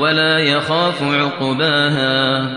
وَلَا يَخَافُ عُقْبَاهَا